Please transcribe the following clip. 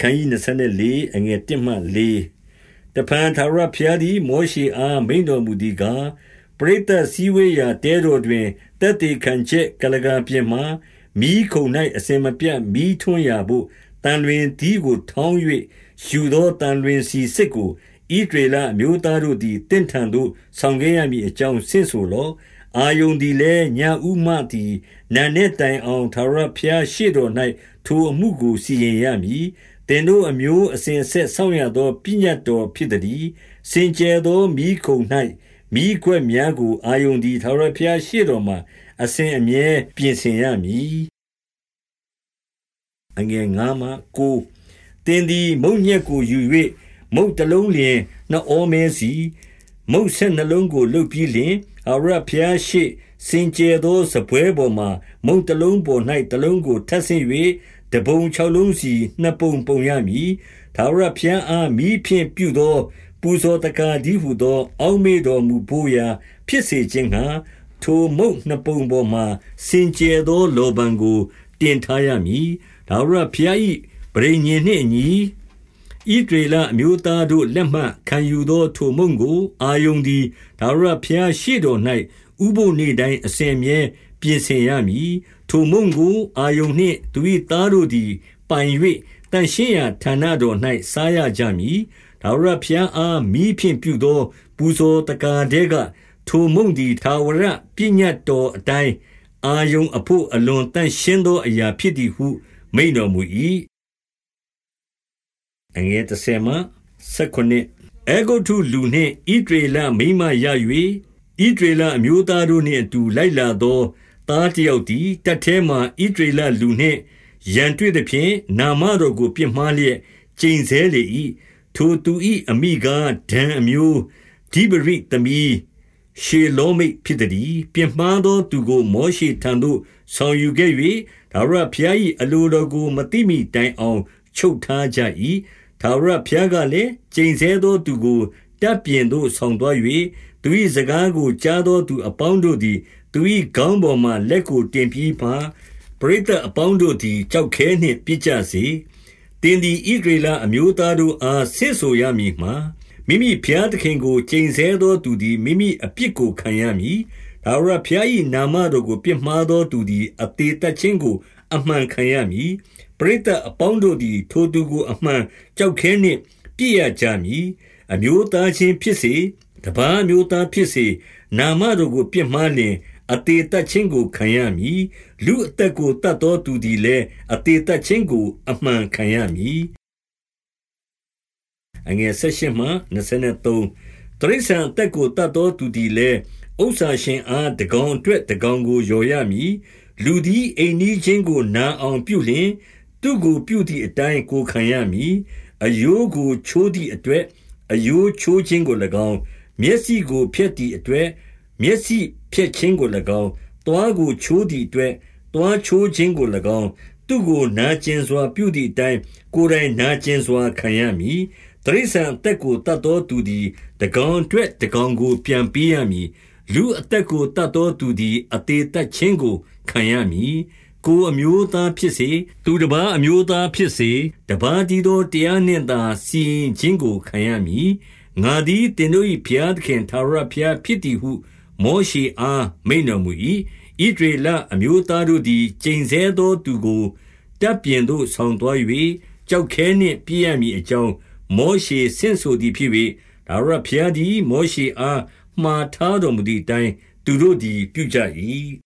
ခန်းကြီး24အငယ်1မှ4တဖန်သာရဖျားသည်မောရှေအားမိန်တော်မူသည်ကားပရိသတ်စည်းဝေးရာတဲတော်တွင်တက်တေခံချက်ကလကပြင်မှမိခုံ၌အစင်မပြတ်မိထွန်းရာဖို့တန်လွင်ဒီကိုထောင်း၍ယူသောတန်လွင်စီစစ်ကိုဣဒရေလအမျိုးသားတို့သည်တင့်ထန်သို့ဆောင်ခဲ့ရမည်အကြောင်းဆင့်ဆိုလော့ အာယုန်သည်လည်းညာဥမသည်နာနဲ့တိုင်အောင်သာရဖျားရှေ့တော်၌ထိုအမှုကိုစီရင်ရမည်တင်တို့အမျိုးအစဉ်ဆက်ဆောင်ရသောပညတ်တော်ဖြစ်သည်စင်ကြယ်သောမိခုံ၌မိခွက်များကိုအာယုန်သည်သာရဖျားရှေ့တော်မှာအစဉ်အမြဲပြင်ဆင်ရမည်အငယ်9မှ9တင်သည်မုံညက်ကိုယူ၍မုတ်တလုံးလျင်နှောမဲစီမုတ်ဆက်နှလုံးကိုလှုပ်ပြီးလျင် အရဖျားရှိစင်ကြယ်သောစပွဲပေါ်မှာမုံတလုံးပေါ်၌တလုံးကိုထပ်ဆင့်၍တပုံ၆လုံးစီနှစ်ပုံပုံရမည်သာရဖျားအားမိဖြင့်ပြုသော ပူဇော်တကာဒီဟုသော အောက်မေတော်မူဖို့ရာ ဖြစ်စေခြင်းဟာထိုမုတ်နှစ်ပုံပေါ်မှာစင်ကြယ်သောလောဘံကို တင်ထားရမည်ဒါဝရဖျား၏ပရိညင်နှင့်အညီ ဣဒရေလအမျိုးသားတို့လက်မှခံယူသောထိုမုံကို အာယုန်သည်ဒါဝရဖျားရှိတော်၌ဥပုနေတိုင်းအစဉ်မြဲပြင်ဆင်ရမည်ထိုမုံကို အာယုန်နှင့်သူ၏သားတို့သည်ပိုင်၍တန်ရှင်းရာဌာနတော်၌စားရကြမည်ဒါဝရဖျားအားမိဖြင့်ပြုသော ပူဇော်တကားတဲ့ကထိုမုံသည်သာဝရပညတ်တော်အတိုင်းအာယုန်အဖို့အလွန်တန်ရှင်းသောအရာဖြစ်သည်ဟုမိန်တော်မူ၏ အငယ်30မှ19အေဂုတုလူနှင့်ဣဒရေလမိမရ၍ဣဒရေလအမျိုးသားတို့နှင့်အတူလိုက်လာသောသားတယောက်သည်တတ်ထဲမှဣဒရေလလူနှင့်ရန်တွေ့သည်ဖြင့်နာမတော်ကိုပြစ်မှားလျက်ကျိန်ဆဲလေ၏ထိုသူ၏အမိကားဒံအမျိုးဒီဗရိသမီးရှေလောမိတ်ဖြစ်သည်ပြင်းမှားသောသူကို မောရှေထံသို့ဆောင်ယူခဲ့၍ဒါဝရဖျား၏အလိုတော်ကို မတိမိတိုင်အောင် ချုပ်ထားကြ၏ ထာဝရဘုရားကလည်းကျိန်ဆဲသောသူကိုတပ်ပြင်သို့ဆောင်သွား၍သူ၏စကားကိုကြားသောသူအပေါင်းတို့သည်သူ၏ခေါင်းပေါ်မှလက်ကိုတင်ပြီးမှပရိသတ်အပေါင်းတို့သည်ကြောက်ခဲနှင့်ပြစ်ကြစေတင်းသည်ဣဒရေလအမျိုးသားတို့အားဆင့်ဆိုရမည်မှာမိမိဘုရားသခင်ကိုကျိန်ဆဲသောသူသည်မိမိအပြစ်ကိုခံရမည်ဒါဝရဘုရား၏နာမတော်ကိုပြစ်မှားသောသူသည်အသေးသက်ခြင်းကို အမှန်ခံရမည် ပရိသတ်အပေါင်းတို့သည် ထိုသူကို အမှန်ကြောက်ခဲနှင့်ပြည့်ရကြမည် အမျိုးသားချင်းဖြစ်စေ တပားမျိုးသားဖြစ်စေ နာမတော်ကို ပြစ်မှားလျင် အသေးသက်ခြင်းကို ခံရမည် လူအသက်ကိုတတ်သောသူသည်လည်း အသေးသက်ခြင်းကို အမှန်ခံရမည်အငယ်၁၈မှ23တရိษံအသက်ကိုတတ်သောသူသည်လည်း ဥစ္စာရှင်အား တကောင်အတွက် တကောင်ကိုယော်ရမည် လူသည် အိမ်နီးချင်းကို နာအောင်ပြုလျင် သူ့ကိုပြုသည့်အတိုင်းကိုခံရမည်အယိုးကိုချိုးသည့်အတွက်အယိုးချိုးခြင်းကို၎င်းမျက်စိကိုဖျက်သည့်အတွက်မျက်စိဖျက်ခြင်းကို၎င်းတွားကိုချိုးသည့်အတွက်တွားချိုးခြင်းကို၎င်းသူ့ကိုနာကျင်စွာပြုသည့်အတိုင်းကိုယ်တိုင်နာကျင်စွာခံရမည်တရိษံအသက်ကိုတတ်သောသူသည်တကောင်အတွက်တကောင်ကိုပြန်ပေးရမည်လူအသက်ကိုတတ်သောသူသည်အသေးသက်ခြင်းကိုခံရမည် ကိုအမျိုးသားဖြစ်စေသူတပားအမျိုးသားဖြစ်စေတပားတီသောတရားနှင့်သာစီရင်ခြင်းကိုခံရမည်ငါသည်တင်တို့၏ဘုရားသခင်သာရဘုရားဖြစ်သည်ဟု မောရှေအားမိန်တော်မူ၏ဣဒရေလအမျိုးသားတို့သည်ကျိန်ဆဲသောသူကိုတပ်ပြင်သို့ဆောင်သွား၍ကြောက်ခဲနှင့်ပြည့်ရမည်အကြောင်းမောရှေဆင့်ဆိုသည်ဖြစ်၍ဒါရဘုရားသည် မောရှေအားမှားထားတော်မူသည့်အတိုင်းသူတို့သည်ပြုကြ၏